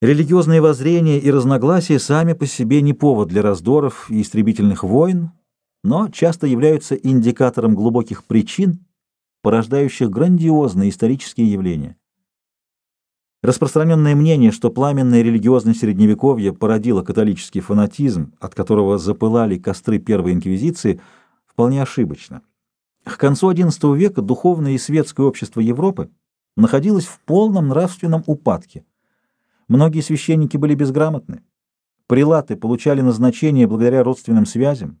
Религиозные воззрения и разногласия сами по себе не повод для раздоров и истребительных войн, но часто являются индикатором глубоких причин, порождающих грандиозные исторические явления. Распространенное мнение, что пламенная религиозность Средневековья породила католический фанатизм, от которого запылали костры Первой Инквизиции, вполне ошибочно. К концу XI века духовное и светское общество Европы находилось в полном нравственном упадке. Многие священники были безграмотны. Прилаты получали назначение благодаря родственным связям.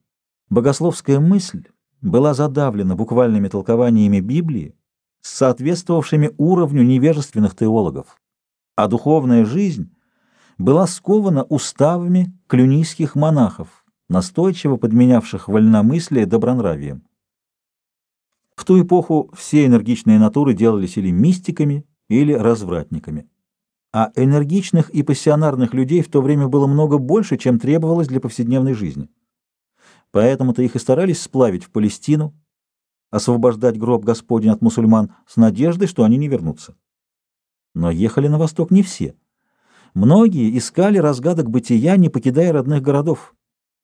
Богословская мысль была задавлена буквальными толкованиями Библии, соответствовавшими уровню невежественных теологов, а духовная жизнь была скована уставами клюнийских монахов, настойчиво подменявших вольномыслие добронравием. В ту эпоху все энергичные натуры делались или мистиками, или развратниками а энергичных и пассионарных людей в то время было много больше, чем требовалось для повседневной жизни. Поэтому-то их и старались сплавить в Палестину, освобождать гроб Господень от мусульман с надеждой, что они не вернутся. Но ехали на восток не все. Многие искали разгадок бытия, не покидая родных городов,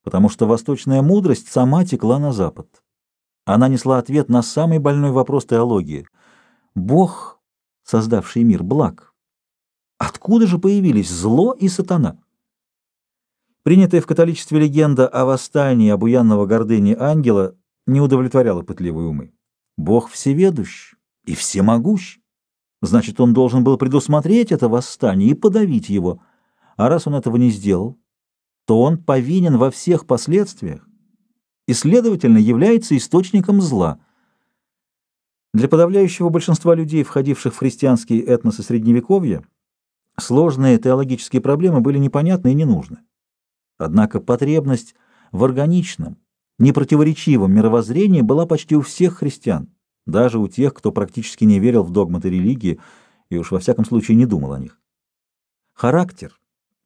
потому что восточная мудрость сама текла на запад. Она несла ответ на самый больной вопрос теологии. Бог, создавший мир, благ. Откуда же появились зло и сатана? Принятая в католичестве легенда о восстании обуянного гордыни ангела не удовлетворяла пытливые умы. Бог всеведущ и всемогущ. Значит, он должен был предусмотреть это восстание и подавить его. А раз он этого не сделал, то он повинен во всех последствиях и, следовательно, является источником зла. Для подавляющего большинства людей, входивших в христианские этносы Средневековья, Сложные теологические проблемы были непонятны и не нужны. Однако потребность в органичном, непротиворечивом мировоззрении была почти у всех христиан, даже у тех, кто практически не верил в догматы религии и уж во всяком случае не думал о них. Характер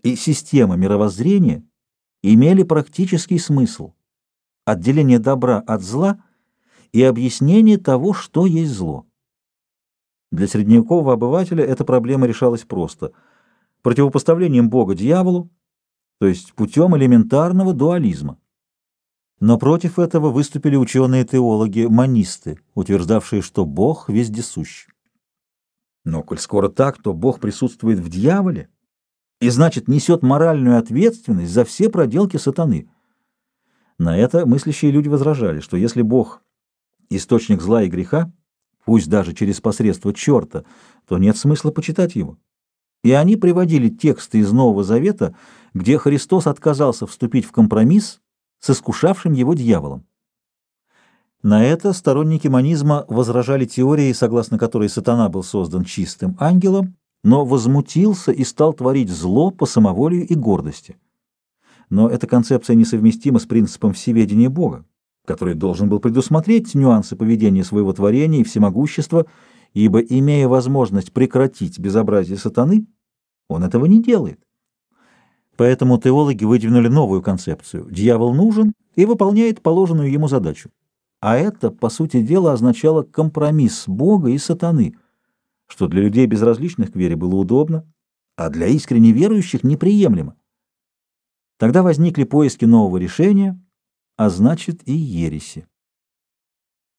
и система мировоззрения имели практический смысл – отделение добра от зла и объяснение того, что есть зло. Для средневекового обывателя эта проблема решалась просто – противопоставлением Бога дьяволу, то есть путем элементарного дуализма. Но против этого выступили ученые-теологи-монисты, утверждавшие, что Бог вездесущ. Но коль скоро так, то Бог присутствует в дьяволе и, значит, несет моральную ответственность за все проделки сатаны. На это мыслящие люди возражали, что если Бог – источник зла и греха, пусть даже через посредство черта, то нет смысла почитать его. И они приводили тексты из Нового Завета, где Христос отказался вступить в компромисс с искушавшим его дьяволом. На это сторонники манизма возражали теорией, согласно которой сатана был создан чистым ангелом, но возмутился и стал творить зло по самоволию и гордости. Но эта концепция несовместима с принципом всеведения Бога который должен был предусмотреть нюансы поведения своего творения и всемогущества, ибо, имея возможность прекратить безобразие сатаны, он этого не делает. Поэтому теологи выдвинули новую концепцию. Дьявол нужен и выполняет положенную ему задачу. А это, по сути дела, означало компромисс Бога и сатаны, что для людей безразличных к вере было удобно, а для искренне верующих неприемлемо. Тогда возникли поиски нового решения – а значит и ереси.